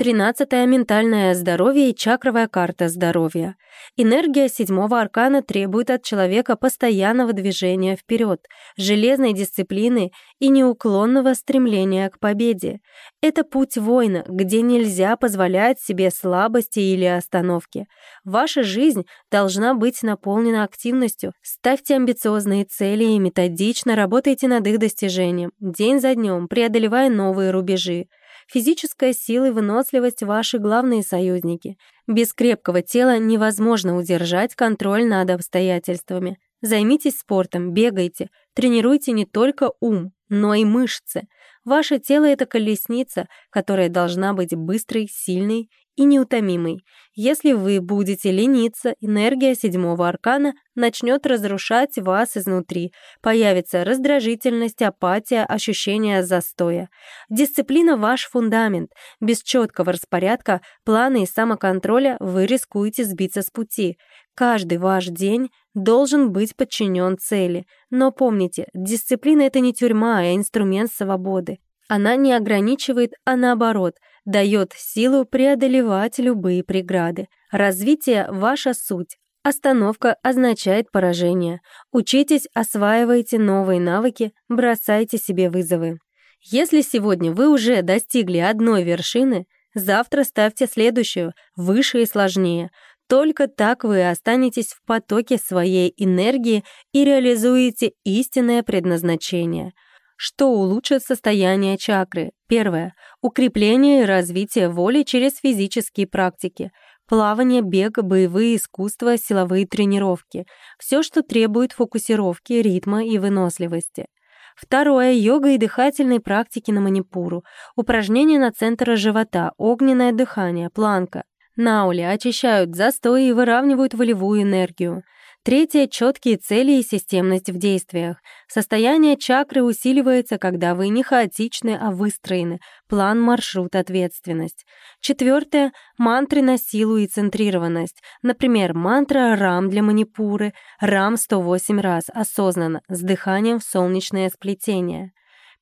Тринадцатое — ментальное здоровье и чакровая карта здоровья. Энергия седьмого аркана требует от человека постоянного движения вперед, железной дисциплины и неуклонного стремления к победе. Это путь воина, где нельзя позволять себе слабости или остановки. Ваша жизнь должна быть наполнена активностью. Ставьте амбициозные цели и методично работайте над их достижением, день за днем, преодолевая новые рубежи. Физическая сила и выносливость — ваши главные союзники. Без крепкого тела невозможно удержать контроль над обстоятельствами. Займитесь спортом, бегайте, тренируйте не только ум, но и мышцы. Ваше тело — это колесница, которая должна быть быстрой, сильной и неутомимой. Если вы будете лениться, энергия седьмого аркана начнет разрушать вас изнутри. Появится раздражительность, апатия, ощущение застоя. Дисциплина — ваш фундамент. Без четкого распорядка, плана и самоконтроля вы рискуете сбиться с пути. Каждый ваш день должен быть подчинен цели. Но помните, дисциплина — это не тюрьма, а инструмент свободы. Она не ограничивает, а наоборот, дает силу преодолевать любые преграды. Развитие — ваша суть. Остановка означает поражение. Учитесь, осваивайте новые навыки, бросайте себе вызовы. Если сегодня вы уже достигли одной вершины, завтра ставьте следующую, выше и сложнее. Только так вы останетесь в потоке своей энергии и реализуете истинное предназначение — что улучшит состояние чакры? Первое. Укрепление и развитие воли через физические практики. Плавание, бег, боевые искусства, силовые тренировки. Все, что требует фокусировки, ритма и выносливости. Второе — йога и дыхательные практики на манипуру. Упражнения на центр живота, огненное дыхание, планка. Наули очищают застой и выравнивают волевую энергию. Третье — четкие цели и системность в действиях. Состояние чакры усиливается, когда вы не хаотичны, а выстроены. План, маршрут, ответственность. Четвертое — мантры на силу и центрированность. Например, мантра «Рам» для манипуры, «Рам» 108 раз, осознанно, с дыханием в солнечное сплетение.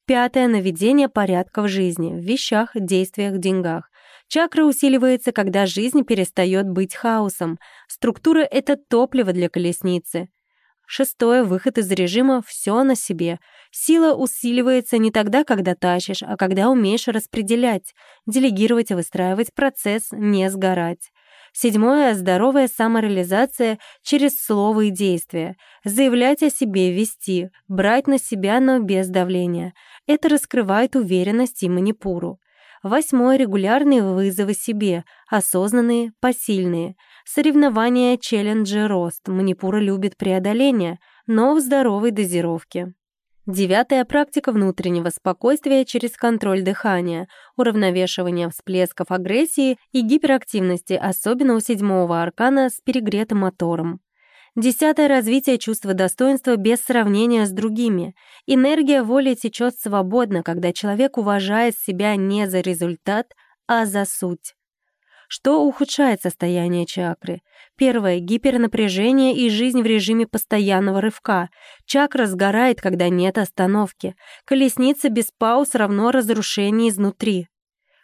Пятое — наведение порядка в жизни, в вещах, действиях, деньгах. Чакра усиливается, когда жизнь перестает быть хаосом. Структура — это топливо для колесницы. Шестое — выход из режима «все на себе». Сила усиливается не тогда, когда тащишь, а когда умеешь распределять, делегировать и выстраивать процесс, не сгорать. Седьмое — здоровая самореализация через слово и действия. Заявлять о себе, вести, брать на себя, но без давления. Это раскрывает уверенность и манипуру. Восьмое — регулярные вызовы себе, осознанные, посильные. Соревнования, челленджи, рост. Манипура любит преодоление, но в здоровой дозировке. Девятая практика внутреннего спокойствия через контроль дыхания, уравновешивание всплесков агрессии и гиперактивности, особенно у седьмого аркана с перегретым мотором. Десятое — развитие чувства достоинства без сравнения с другими. Энергия воли течет свободно, когда человек уважает себя не за результат, а за суть. Что ухудшает состояние чакры? Первое — гипернапряжение и жизнь в режиме постоянного рывка. Чакра сгорает, когда нет остановки. Колесница без пауз равно разрушение изнутри.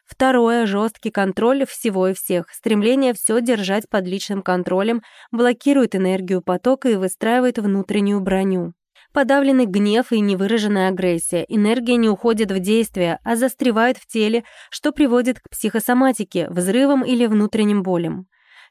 Второе — жесткий контроль всего и всех. Стремление все держать под личным контролем блокирует энергию потока и выстраивает внутреннюю броню. Подавленный гнев и невыраженная агрессия. Энергия не уходит в действие, а застревает в теле, что приводит к психосоматике, взрывам или внутренним болям.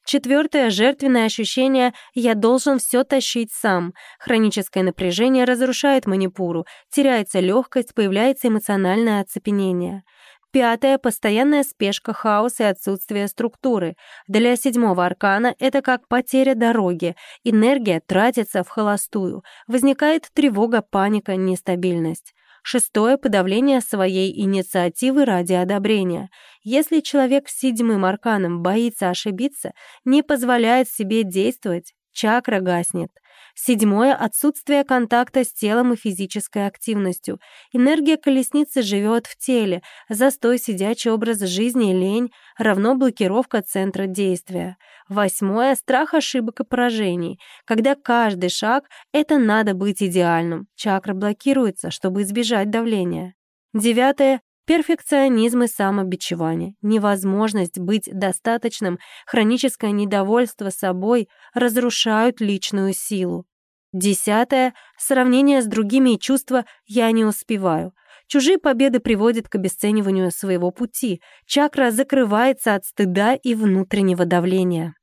Четвертое — жертвенное ощущение «я должен все тащить сам». Хроническое напряжение разрушает манипуру, теряется легкость, появляется эмоциональное оцепенение. Пятое — постоянная спешка, хаос и отсутствие структуры. Для седьмого аркана это как потеря дороги. Энергия тратится в холостую. Возникает тревога, паника, нестабильность. Шестое — подавление своей инициативы ради одобрения. Если человек с седьмым арканом боится ошибиться, не позволяет себе действовать, чакра гаснет. Седьмое — отсутствие контакта с телом и физической активностью. Энергия колесницы живет в теле, застой сидячий образ жизни лень равно блокировка центра действия. Восьмое — страх ошибок и поражений. Когда каждый шаг — это надо быть идеальным. Чакра блокируется, чтобы избежать давления. Девятое Перфекционизм и самобичевание, невозможность быть достаточным, хроническое недовольство собой разрушают личную силу. Десятое. Сравнение с другими и чувство «я не успеваю». Чужие победы приводят к обесцениванию своего пути. Чакра закрывается от стыда и внутреннего давления.